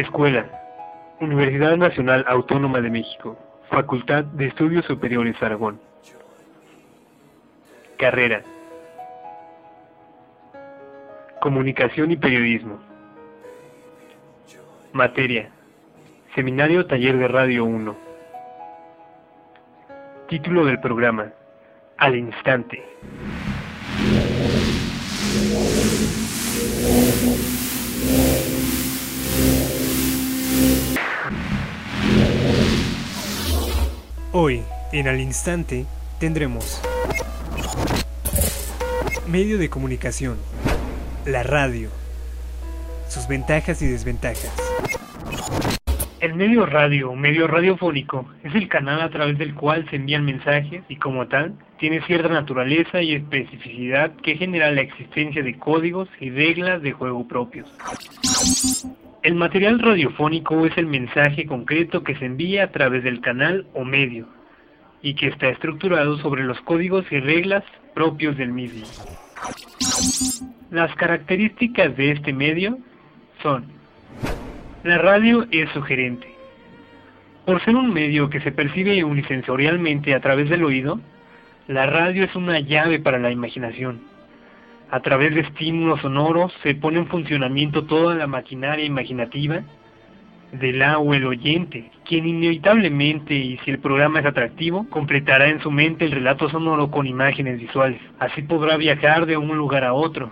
Escuela. Universidad Nacional Autónoma de México. Facultad de Estudios Superiores Aragón. Carrera. Comunicación y Periodismo. Materia. Seminario Taller de Radio 1. Título del programa. Al instante. Hoy, en Al instante, tendremos medio de comunicación, la radio, sus ventajas y desventajas. El medio radio, medio radiofónico, es el canal a través del cual se envían mensajes y como tal, tiene cierta naturaleza y especificidad que genera la existencia de códigos y reglas de juego propios. El material radiofónico es el mensaje concreto que se envía a través del canal o medio y que está estructurado sobre los códigos y reglas propios del mismo. Las características de este medio son la radio es sugerente. Por ser un medio que se percibe unisensorialmente a través del oído, la radio es una llave para la imaginación. A través de estímulos sonoros se pone en funcionamiento toda la maquinaria imaginativa del la o el oyente, quien inevitablemente, y si el programa es atractivo, completará en su mente el relato sonoro con imágenes visuales. Así podrá viajar de un lugar a otro,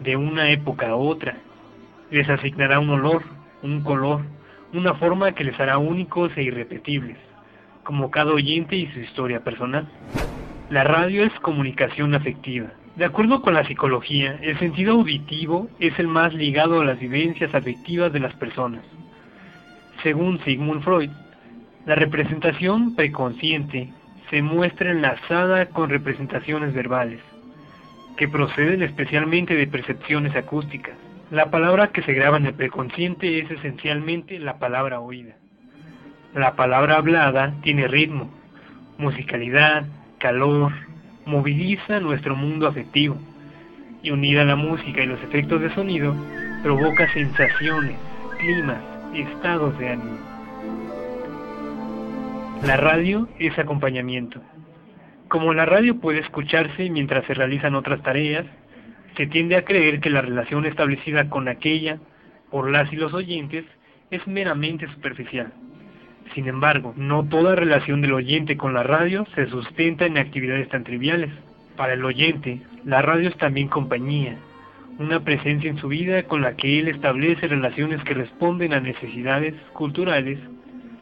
de una época a otra. Les asignará un olor, un color, una forma que les hará únicos e irrepetibles, como cada oyente y su historia personal. La radio es comunicación afectiva. De acuerdo con la psicología, el sentido auditivo es el más ligado a las vivencias afectivas de las personas. Según Sigmund Freud, la representación preconsciente se muestra enlazada con representaciones verbales, que proceden especialmente de percepciones acústicas. La palabra que se graba en el preconsciente es esencialmente la palabra oída. La palabra hablada tiene ritmo, musicalidad, calor, moviliza nuestro mundo afectivo y unida a la música y los efectos de sonido, provoca sensaciones, climas, estados de ánimo. La radio es acompañamiento. Como la radio puede escucharse mientras se realizan otras tareas, se tiende a creer que la relación establecida con aquella, por las y los oyentes, es meramente superficial. Sin embargo, no toda relación del oyente con la radio se sustenta en actividades tan triviales. Para el oyente, la radio es también compañía, una presencia en su vida con la que él establece relaciones que responden a necesidades culturales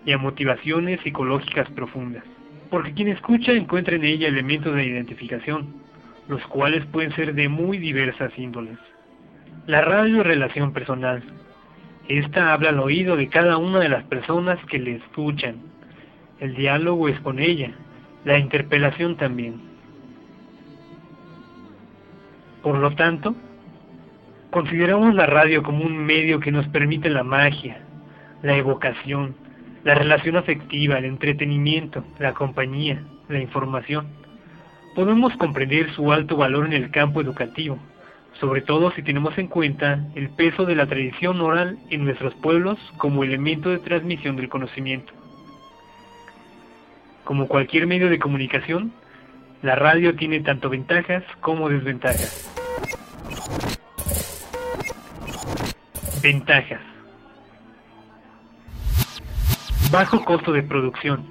y a motivaciones psicológicas profundas. Porque quien escucha encuentra en ella elementos de identificación, los cuales pueden ser de muy diversas índoles. La radio es relación personal. Esta habla al oído de cada una de las personas que le escuchan. El diálogo es con ella, la interpelación también. Por lo tanto, consideramos la radio como un medio que nos permite la magia, la evocación, la relación afectiva, el entretenimiento, la compañía, la información podemos comprender su alto valor en el campo educativo, sobre todo si tenemos en cuenta el peso de la tradición oral en nuestros pueblos como elemento de transmisión del conocimiento. Como cualquier medio de comunicación, la radio tiene tanto ventajas como desventajas. Ventajas. Bajo costo de producción.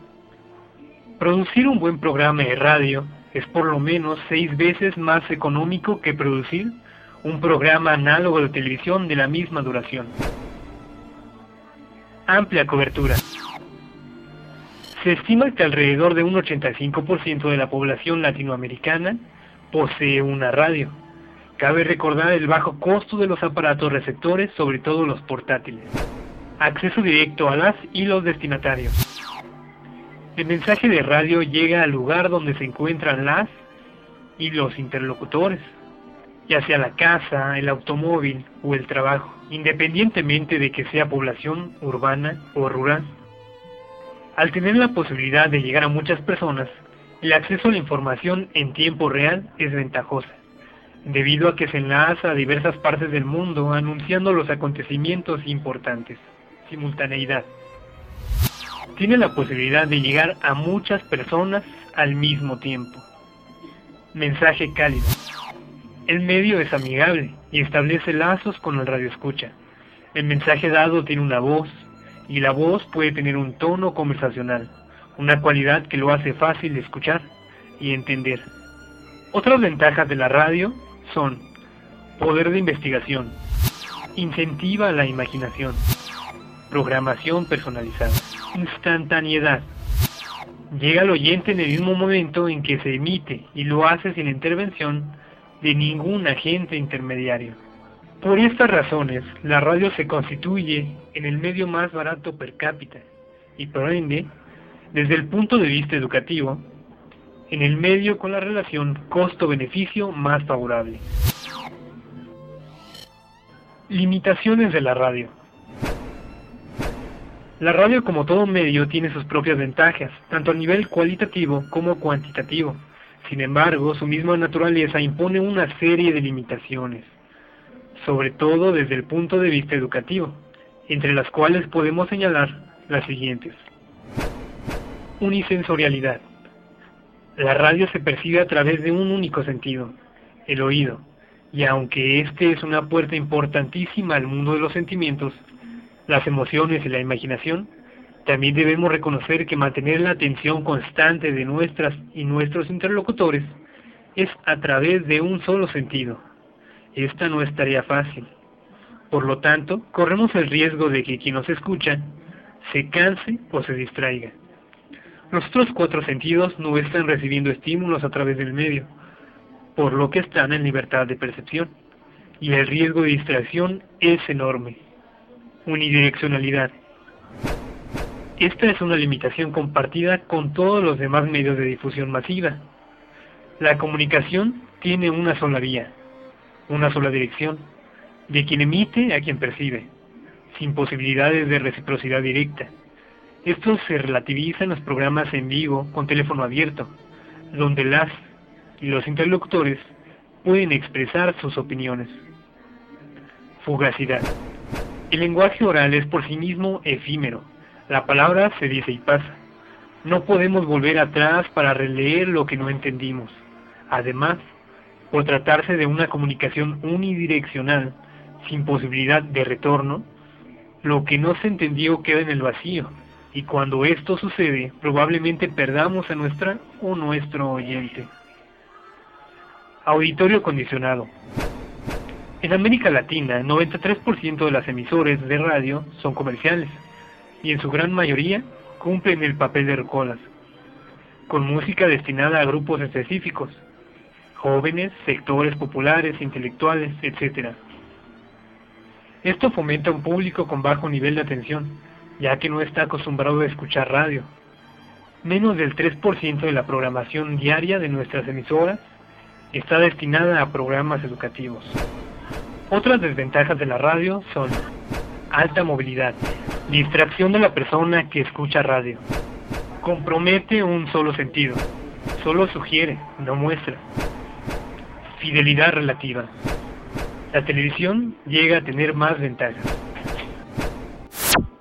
Producir un buen programa de radio es por lo menos seis veces más económico que producir un programa análogo de televisión de la misma duración. Amplia cobertura. Se estima que alrededor de un 85% de la población latinoamericana posee una radio. Cabe recordar el bajo costo de los aparatos receptores, sobre todo los portátiles. Acceso directo a las y los destinatarios. El mensaje de radio llega al lugar donde se encuentran las y los interlocutores, ya sea la casa, el automóvil o el trabajo, independientemente de que sea población urbana o rural. Al tener la posibilidad de llegar a muchas personas, el acceso a la información en tiempo real es ventajosa, debido a que se enlaza a diversas partes del mundo anunciando los acontecimientos importantes. Simultaneidad. Tiene la posibilidad de llegar a muchas personas al mismo tiempo. Mensaje cálido. El medio es amigable y establece lazos con el radioescucha. El mensaje dado tiene una voz y la voz puede tener un tono conversacional, una cualidad que lo hace fácil de escuchar y entender. Otras ventajas de la radio son poder de investigación, incentiva la imaginación, programación personalizada, instantaneidad. Llega al oyente en el mismo momento en que se emite y lo hace sin intervención de ningún agente intermediario. Por estas razones, la radio se constituye en el medio más barato per cápita y por ende, desde el punto de vista educativo, en el medio con la relación costo-beneficio más favorable. Limitaciones de la radio. La radio como todo medio tiene sus propias ventajas, tanto a nivel cualitativo como cuantitativo. Sin embargo, su misma naturaleza impone una serie de limitaciones, sobre todo desde el punto de vista educativo, entre las cuales podemos señalar las siguientes. Unisensorialidad. La radio se percibe a través de un único sentido, el oído, y aunque este es una puerta importantísima al mundo de los sentimientos, las emociones y la imaginación, también debemos reconocer que mantener la atención constante de nuestras y nuestros interlocutores es a través de un solo sentido. Esta no es tarea fácil. Por lo tanto, corremos el riesgo de que quien nos escucha se canse o se distraiga. Los otros cuatro sentidos no están recibiendo estímulos a través del medio, por lo que están en libertad de percepción, y el riesgo de distracción es enorme. Unidireccionalidad. Esta es una limitación compartida con todos los demás medios de difusión masiva. La comunicación tiene una sola vía, una sola dirección, de quien emite a quien percibe, sin posibilidades de reciprocidad directa. Esto se relativiza en los programas en vivo con teléfono abierto, donde las y los interlocutores pueden expresar sus opiniones. Fugacidad. El lenguaje oral es por sí mismo efímero. La palabra se dice y pasa. No podemos volver atrás para releer lo que no entendimos. Además, por tratarse de una comunicación unidireccional, sin posibilidad de retorno, lo que no se entendió queda en el vacío y cuando esto sucede probablemente perdamos a nuestra o nuestro oyente. Auditorio condicionado. En América Latina, el 93% de las emisores de radio son comerciales y en su gran mayoría cumplen el papel de recolas, con música destinada a grupos específicos, jóvenes, sectores populares, intelectuales, etc. Esto fomenta un público con bajo nivel de atención, ya que no está acostumbrado a escuchar radio. Menos del 3% de la programación diaria de nuestras emisoras está destinada a programas educativos. Otras desventajas de la radio son alta movilidad, distracción de la persona que escucha radio, compromete un solo sentido, solo sugiere, no muestra, fidelidad relativa. La televisión llega a tener más ventajas.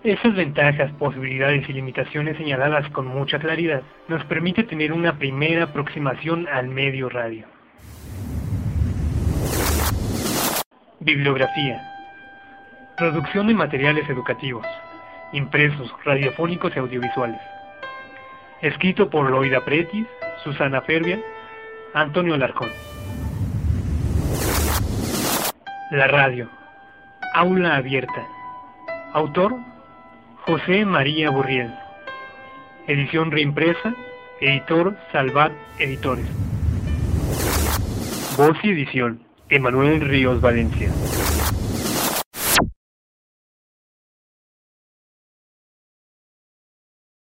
Esas ventajas, posibilidades y limitaciones señaladas con mucha claridad nos permite tener una primera aproximación al medio radio. Bibliografía. Producción de materiales educativos, impresos, radiofónicos y audiovisuales. Escrito por Loida Pretis, Susana Ferbia, Antonio Larcón. La radio. Aula abierta. Autor José María Burriel. Edición reimpresa. Editor Salvat Editores. Voz y edición. Emanuel Ríos Valencia.